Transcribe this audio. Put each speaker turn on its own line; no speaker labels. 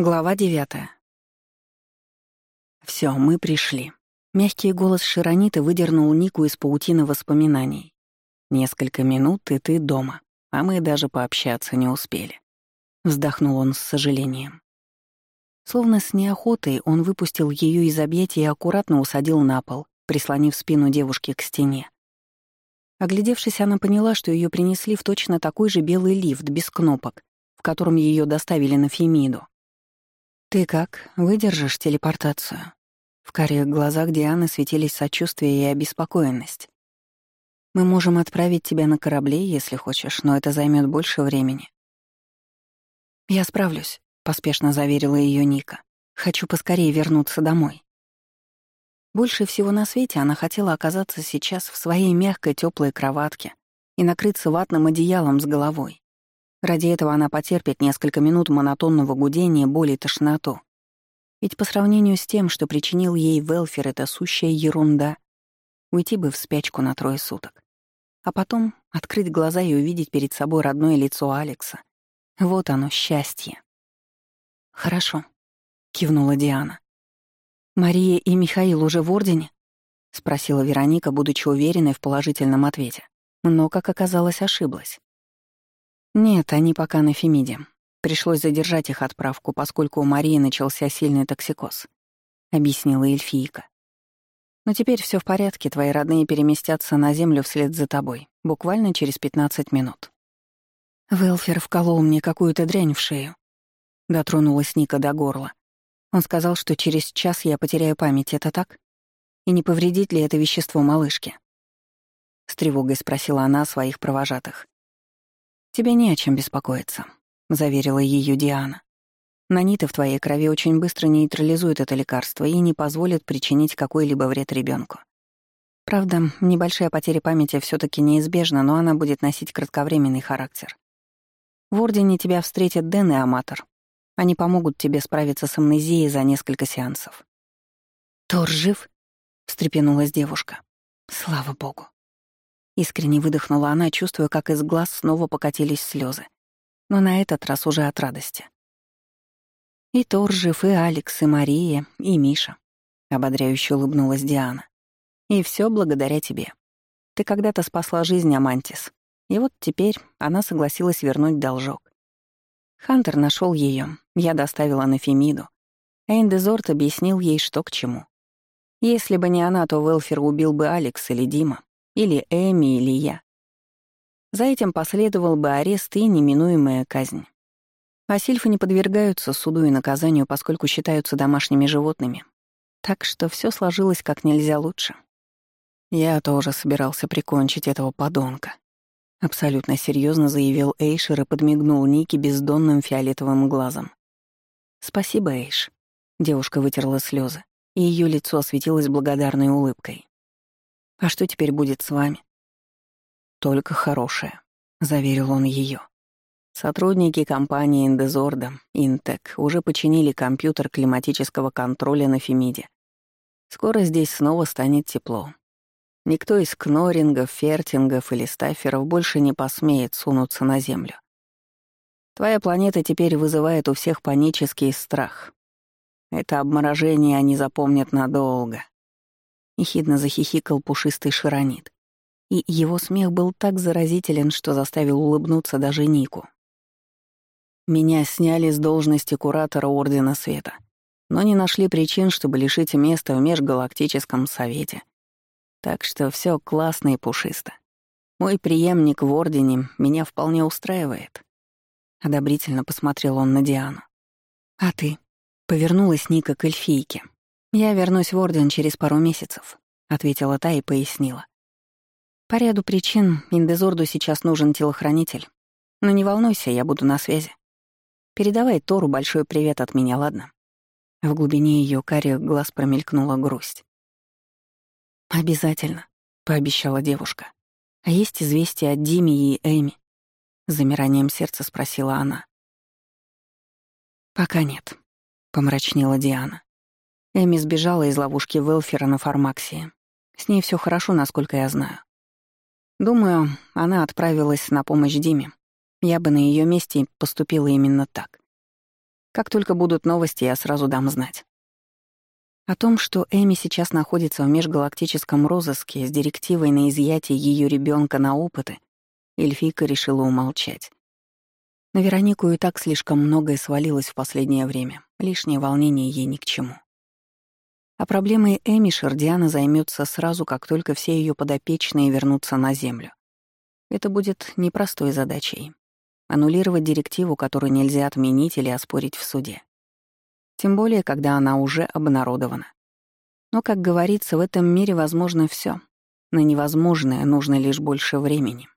Глава девятая. Все, мы пришли. Мягкий голос Широниты выдернул Нику из паутины воспоминаний. Несколько минут, и ты дома, а мы даже пообщаться не успели. Вздохнул он с сожалением. Словно с неохотой он выпустил ее из объятий и аккуратно усадил на пол, прислонив спину девушки к стене. Оглядевшись, она поняла, что ее принесли в точно такой же белый лифт без кнопок, в котором ее доставили на Фемиду. «Ты как, выдержишь телепортацию?» В карих глазах Дианы светились сочувствие и обеспокоенность. «Мы можем отправить тебя на корабле, если хочешь, но это займет больше времени». «Я справлюсь», — поспешно заверила ее Ника. «Хочу поскорее вернуться домой». Больше всего на свете она хотела оказаться сейчас в своей мягкой теплой кроватке и накрыться ватным одеялом с головой. Ради этого она потерпит несколько минут монотонного гудения, боли и тошноту. Ведь по сравнению с тем, что причинил ей Велфер, это сущая ерунда. Уйти бы в спячку на трое суток. А потом открыть глаза и увидеть перед собой родное лицо Алекса. Вот оно, счастье. «Хорошо», — кивнула Диана. «Мария и Михаил уже в Ордене?» — спросила Вероника, будучи уверенной в положительном ответе. Но, как оказалось, ошиблась. «Нет, они пока на Фемиде. Пришлось задержать их отправку, поскольку у Марии начался сильный токсикоз», — объяснила эльфийка. «Но теперь все в порядке, твои родные переместятся на Землю вслед за тобой, буквально через 15 минут». Велфер вколол мне какую-то дрянь в шею. Дотронулась Ника до горла. Он сказал, что через час я потеряю память, это так? И не повредит ли это вещество малышке? С тревогой спросила она о своих провожатых. «Тебе не о чем беспокоиться», — заверила ее Диана. «Наниты в твоей крови очень быстро нейтрализуют это лекарство и не позволят причинить какой-либо вред ребенку. Правда, небольшая потеря памяти все таки неизбежна, но она будет носить кратковременный характер. В Ордене тебя встретят Дэн и Аматор. Они помогут тебе справиться с амнезией за несколько сеансов». «Тор жив?» — встрепенулась девушка. «Слава богу». Искренне выдохнула она, чувствуя, как из глаз снова покатились слезы. Но на этот раз уже от радости. «И Тор жив, и Алекс, и Мария, и Миша», — ободряюще улыбнулась Диана. «И все благодаря тебе. Ты когда-то спасла жизнь Амантис, и вот теперь она согласилась вернуть должок. Хантер нашел ее, я доставила на Фемиду. Эйндезорт объяснил ей, что к чему. Если бы не она, то Велфер убил бы Алекс или Дима. Или Эми, или я. За этим последовал бы арест и неминуемая казнь. А сильфы не подвергаются суду и наказанию, поскольку считаются домашними животными. Так что все сложилось как нельзя лучше. Я тоже собирался прикончить этого подонка. Абсолютно серьезно заявил Эйшер и подмигнул Ники бездонным фиолетовым глазом. «Спасибо, Эйш». Девушка вытерла слезы, и ее лицо осветилось благодарной улыбкой. А что теперь будет с вами? Только хорошее, заверил он ее. Сотрудники компании Индезорда, Интек, уже починили компьютер климатического контроля на Фемиде. Скоро здесь снова станет тепло. Никто из кнорингов, фертингов или стаферов больше не посмеет сунуться на Землю. Твоя планета теперь вызывает у всех панический страх. Это обморожение они запомнят надолго. Ехидно захихикал пушистый широнит. И его смех был так заразителен, что заставил улыбнуться даже Нику. Меня сняли с должности куратора Ордена Света, но не нашли причин, чтобы лишить места в Межгалактическом Совете. Так что все классно и пушисто. Мой преемник в Ордене меня вполне устраивает. Одобрительно посмотрел он на Диану. «А ты?» — повернулась Ника к эльфийке. «Я вернусь в Орден через пару месяцев», — ответила та и пояснила. «По ряду причин Индезорду сейчас нужен телохранитель. Но не волнуйся, я буду на связи. Передавай Тору большой привет от меня, ладно?» В глубине ее карих глаз промелькнула грусть. «Обязательно», — пообещала девушка. «А есть известия от Дими и Эми?» С замиранием сердца спросила она. «Пока нет», — помрачнела Диана. Эми сбежала из ловушки Велфера на фармаксии. С ней все хорошо, насколько я знаю. Думаю, она отправилась на помощь Диме. Я бы на ее месте поступила именно так. Как только будут новости, я сразу дам знать. О том, что Эми сейчас находится в межгалактическом розыске с директивой на изъятие ее ребенка на опыты, эльфийка решила умолчать. На Веронику и так слишком многое свалилось в последнее время, лишнее волнение ей ни к чему. А проблемой Эми Шардиана займется сразу, как только все ее подопечные вернутся на Землю. Это будет непростой задачей. Аннулировать директиву, которую нельзя отменить или оспорить в суде. Тем более, когда она уже обнародована. Но, как говорится, в этом мире возможно все. На невозможное нужно лишь больше времени.